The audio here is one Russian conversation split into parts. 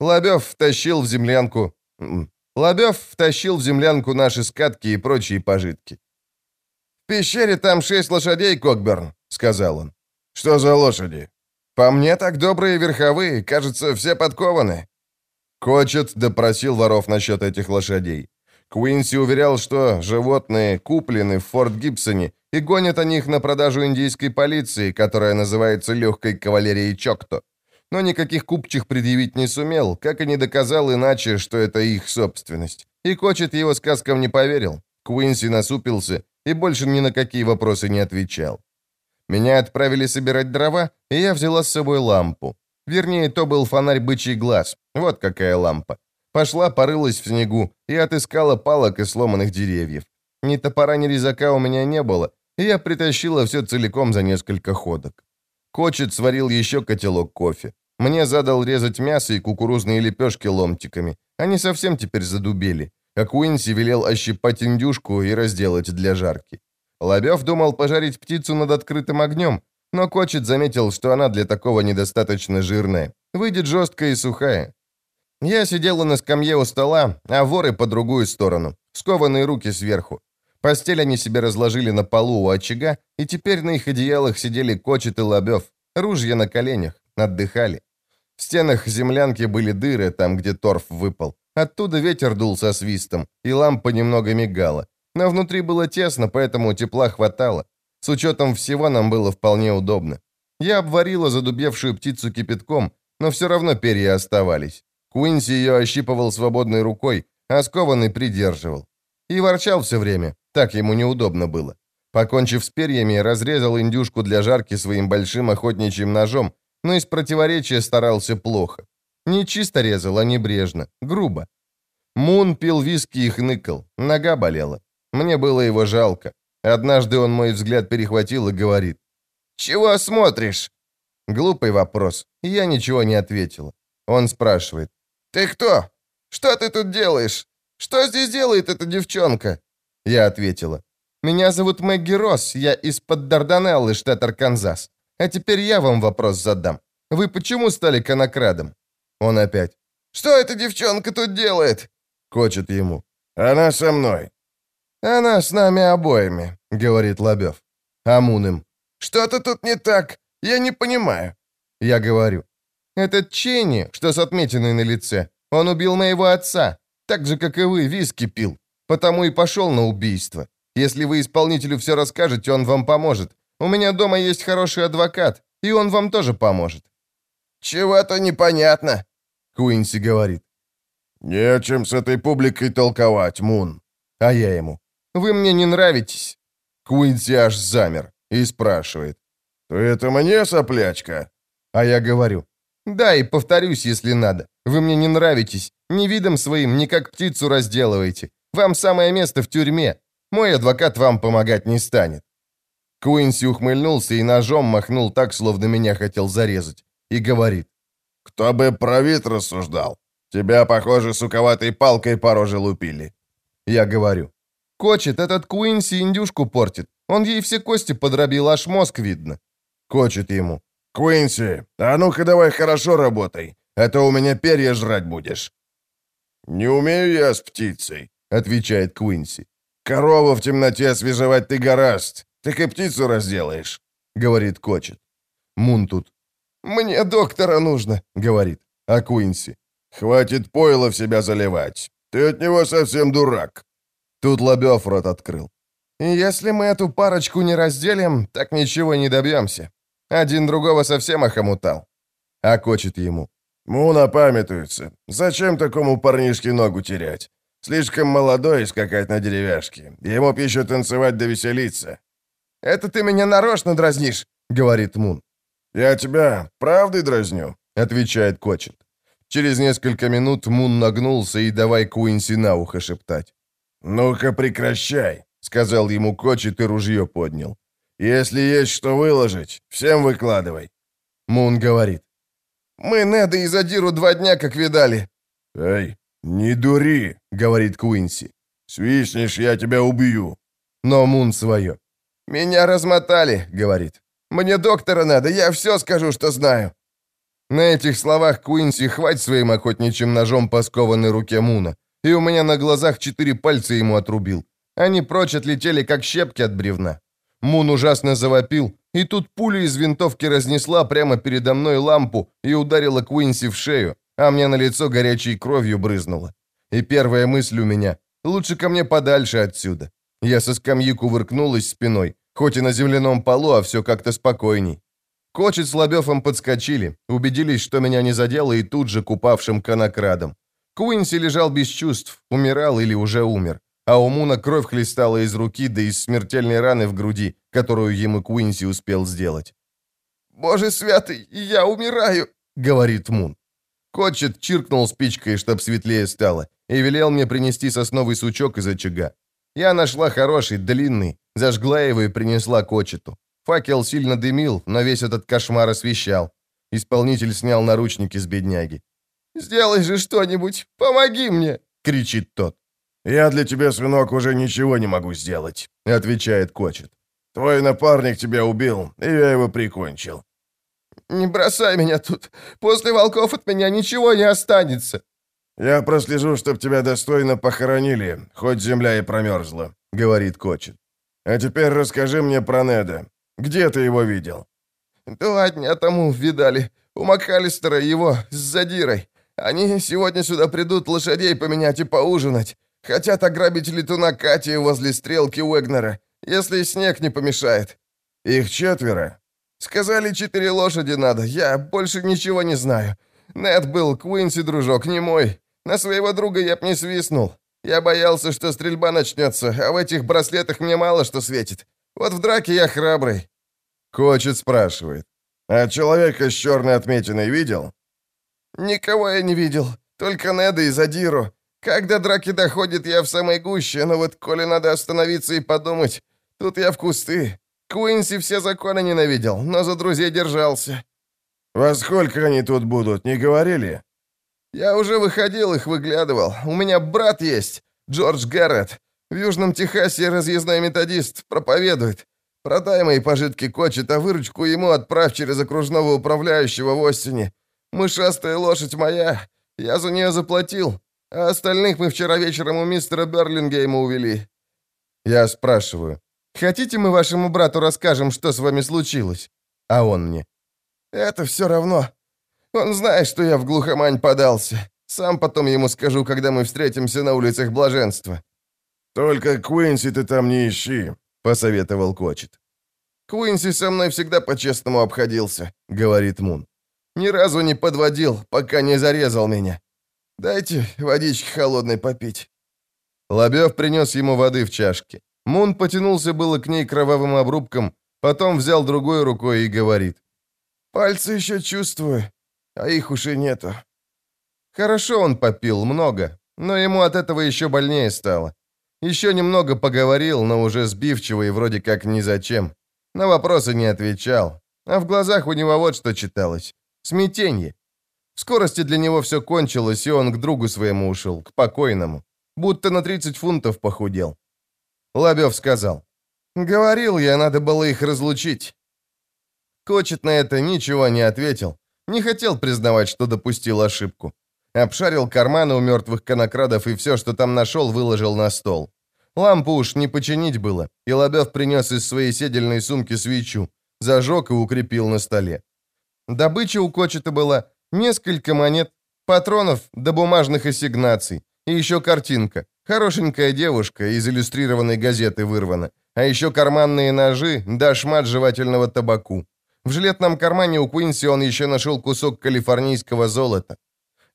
Лобев втащил в землянку... Лобев втащил в землянку наши скатки и прочие пожитки. «В пещере там шесть лошадей, Кокберн», — сказал он. «Что за лошади?» «По мне так добрые верховые, кажется, все подкованы». Кочет допросил воров насчет этих лошадей. Куинси уверял, что животные куплены в Форт Гибсоне и гонят они их на продажу индийской полиции, которая называется легкой кавалерией Чокто. Но никаких купчих предъявить не сумел, как и не доказал иначе, что это их собственность. И Кочет его сказкам не поверил. Куинси насупился и больше ни на какие вопросы не отвечал. Меня отправили собирать дрова, и я взяла с собой лампу. Вернее, то был фонарь бычий глаз. Вот какая лампа. Пошла, порылась в снегу и отыскала палок и сломанных деревьев. Ни топора, ни резака у меня не было, и я притащила все целиком за несколько ходок. Кочет сварил еще котелок кофе. Мне задал резать мясо и кукурузные лепешки ломтиками. Они совсем теперь задубели. А Куинси велел ощипать индюшку и разделать для жарки. Лобев думал пожарить птицу над открытым огнем, но Кочет заметил, что она для такого недостаточно жирная. Выйдет жесткая и сухая. Я сидела на скамье у стола, а воры по другую сторону, скованные руки сверху. Постель они себе разложили на полу у очага, и теперь на их одеялах сидели Кочет и Лобев. Ружья на коленях, отдыхали. В стенах землянки были дыры, там, где торф выпал. Оттуда ветер дул со свистом, и лампа немного мигала. Но внутри было тесно, поэтому тепла хватало. С учетом всего нам было вполне удобно. Я обварила задубевшую птицу кипятком, но все равно перья оставались. Куинси ее ощипывал свободной рукой, а скованный придерживал. И ворчал все время, так ему неудобно было. Покончив с перьями, разрезал индюшку для жарки своим большим охотничьим ножом, но из противоречия старался плохо. Не чисто резал, а небрежно, грубо. Мун пил виски и хныкал, нога болела. Мне было его жалко. Однажды он мой взгляд перехватил и говорит. «Чего смотришь?» Глупый вопрос. Я ничего не ответила. Он спрашивает. «Ты кто? Что ты тут делаешь? Что здесь делает эта девчонка?» Я ответила. «Меня зовут Мэгги Росс, я из-под Дарданеллы, штат Арканзас. А теперь я вам вопрос задам. Вы почему стали конокрадом?» Он опять. «Что эта девчонка тут делает?» Кочет ему. «Она со мной». «Она с нами обоими», — говорит Лобев. Амун им. «Что-то тут не так. Я не понимаю». Я говорю. «Этот Ченни, что с отметиной на лице, он убил моего отца, так же, как и вы, виски пил, потому и пошел на убийство. Если вы исполнителю все расскажете, он вам поможет. У меня дома есть хороший адвокат, и он вам тоже поможет». «Чего-то непонятно», — Куинси говорит. «Не чем с этой публикой толковать, Мун». А я ему. «Вы мне не нравитесь». Куинси аж замер и спрашивает. «То это мне соплячка?» А я говорю. «Да, и повторюсь, если надо. Вы мне не нравитесь. Ни видом своим, ни как птицу разделываете. Вам самое место в тюрьме. Мой адвокат вам помогать не станет». Куинси ухмыльнулся и ножом махнул так, словно меня хотел зарезать, и говорит. «Кто бы про вид рассуждал? Тебя, похоже, суковатой палкой по роже лупили». Я говорю. «Кочет, этот Куинси индюшку портит. Он ей все кости подробил, аж мозг видно». Кочет ему. «Куинси, а ну-ка давай хорошо работай, а то у меня перья жрать будешь». «Не умею я с птицей», — отвечает Куинси. «Корову в темноте освежевать ты гораст. Так и птицу разделаешь», — говорит Кочет. Мун тут. «Мне доктора нужно», — говорит. А Куинси. «Хватит пойла в себя заливать. Ты от него совсем дурак». Тут Лобёв рот открыл. «Если мы эту парочку не разделим, так ничего не добьемся. Один другого совсем охомутал». А кочет ему. «Муна памятуется. Зачем такому парнишке ногу терять? Слишком молодой скакать на деревяшке. Ему пищу танцевать да веселиться». «Это ты меня нарочно дразнишь», — говорит Мун. «Я тебя правдой дразню», — отвечает Кочет. Через несколько минут Мун нагнулся и давай Куинси на ухо шептать. «Ну-ка прекращай», — сказал ему Кочет и ружье поднял. «Если есть что выложить, всем выкладывай». Мун говорит. «Мы Неда и Задиру два дня как видали». «Эй, не дури», — говорит Куинси. «Свистнешь, я тебя убью». Но Мун свое. «Меня размотали», — говорит. «Мне доктора надо, я все скажу, что знаю». На этих словах Куинси хвать своим охотничьим ножом по скованной руке Муна, и у меня на глазах четыре пальца ему отрубил. Они прочь отлетели, как щепки от бревна. Мун ужасно завопил, и тут пуля из винтовки разнесла прямо передо мной лампу и ударила Куинси в шею, а мне на лицо горячей кровью брызнуло. И первая мысль у меня — лучше ко мне подальше отсюда. Я со скамьи кувыркнулась спиной, хоть и на земляном полу, а все как-то спокойней. Кочет с Лобёвым подскочили, убедились, что меня не задело, и тут же купавшим конокрадом. Куинси лежал без чувств, умирал или уже умер а у Муна кровь хлестала из руки, да из смертельной раны в груди, которую ему Куинси успел сделать. «Боже святый, я умираю!» — говорит Мун. Котчет чиркнул спичкой, чтоб светлее стало, и велел мне принести сосновый сучок из очага. Я нашла хороший, длинный, зажгла его и принесла Котчету. Факел сильно дымил, но весь этот кошмар освещал. Исполнитель снял наручники с бедняги. «Сделай же что-нибудь! Помоги мне!» — кричит тот. «Я для тебя, сынок, уже ничего не могу сделать», — отвечает Кочет. «Твой напарник тебя убил, и я его прикончил». «Не бросай меня тут. После волков от меня ничего не останется». «Я прослежу, чтоб тебя достойно похоронили, хоть земля и промерзла», — говорит Кочет. «А теперь расскажи мне про Неда. Где ты его видел?» «Два дня тому видали. У Макалистера его с задирой. Они сегодня сюда придут лошадей поменять и поужинать. Хотят ограбить летуна Кати возле стрелки Уэгнера, если снег не помешает. Их четверо. Сказали, четыре лошади надо. Я больше ничего не знаю. Нед был Куинси, дружок, не мой. На своего друга я б не свистнул. Я боялся, что стрельба начнется, а в этих браслетах мне мало что светит. Вот в драке я храбрый. Кочет спрашивает. А человека с черной отметиной видел? Никого я не видел. Только Неда и Задиру. Когда драки доходят, я в самой гуще, но вот коли надо остановиться и подумать, тут я в кусты. Куинси все законы ненавидел, но за друзей держался». «Во сколько они тут будут, не говорили?» «Я уже выходил, их выглядывал. У меня брат есть, Джордж Гаррет. В Южном Техасе разъездной методист, проповедует. Продай мои пожитки Кочет, а выручку ему отправь через окружного управляющего в Остине. Мышастая лошадь моя, я за нее заплатил. А остальных мы вчера вечером у мистера Берлингейма увели». Я спрашиваю, «Хотите мы вашему брату расскажем, что с вами случилось?» А он мне, «Это все равно. Он знает, что я в глухомань подался. Сам потом ему скажу, когда мы встретимся на улицах Блаженства». «Только Куинси ты там не ищи», — посоветовал Кочет. «Куинси со мной всегда по-честному обходился», — говорит Мун. «Ни разу не подводил, пока не зарезал меня. «Дайте водички холодной попить». Лобёв принес ему воды в чашке. Мун потянулся было к ней кровавым обрубком, потом взял другой рукой и говорит. «Пальцы еще чувствую, а их уж и нету». Хорошо он попил, много, но ему от этого еще больнее стало. Еще немного поговорил, но уже сбивчиво и вроде как ни зачем. На вопросы не отвечал. А в глазах у него вот что читалось. Смятенье. В скорости для него все кончилось, и он к другу своему ушел, к покойному. Будто на 30 фунтов похудел. Лобев сказал. «Говорил я, надо было их разлучить». Кочет на это ничего не ответил. Не хотел признавать, что допустил ошибку. Обшарил карманы у мертвых конокрадов и все, что там нашел, выложил на стол. Лампу уж не починить было, и Лобев принес из своей седельной сумки свечу, зажег и укрепил на столе. Добыча у Кочета была Несколько монет, патронов до бумажных ассигнаций. И еще картинка. Хорошенькая девушка из иллюстрированной газеты вырвана. А еще карманные ножи да шмат жевательного табаку. В жилетном кармане у Куинси он еще нашел кусок калифорнийского золота.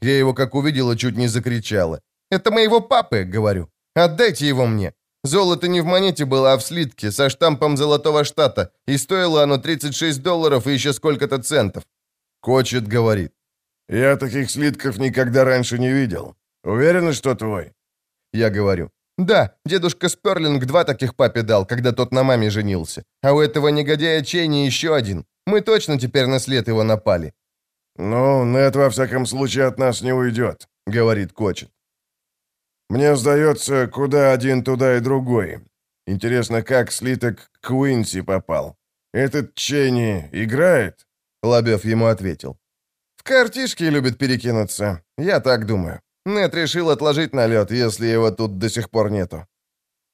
Я его, как увидела, чуть не закричала. «Это моего папы!» — говорю. «Отдайте его мне!» Золото не в монете было, а в слитке, со штампом Золотого Штата, и стоило оно 36 долларов и еще сколько-то центов. Кочет говорит. «Я таких слитков никогда раньше не видел. Уверена, что твой?» Я говорю. «Да, дедушка Сперлинг два таких папе дал, когда тот на маме женился. А у этого негодяя Чейни еще один. Мы точно теперь на след его напали». «Ну, Нет во всяком случае от нас не уйдет», — говорит Кочет. «Мне сдается, куда один, туда и другой. Интересно, как слиток Куинси попал? Этот Чейни играет?» Лобев ему ответил. картишки любит перекинуться. Я так думаю. Нет решил отложить налет, если его тут до сих пор нету.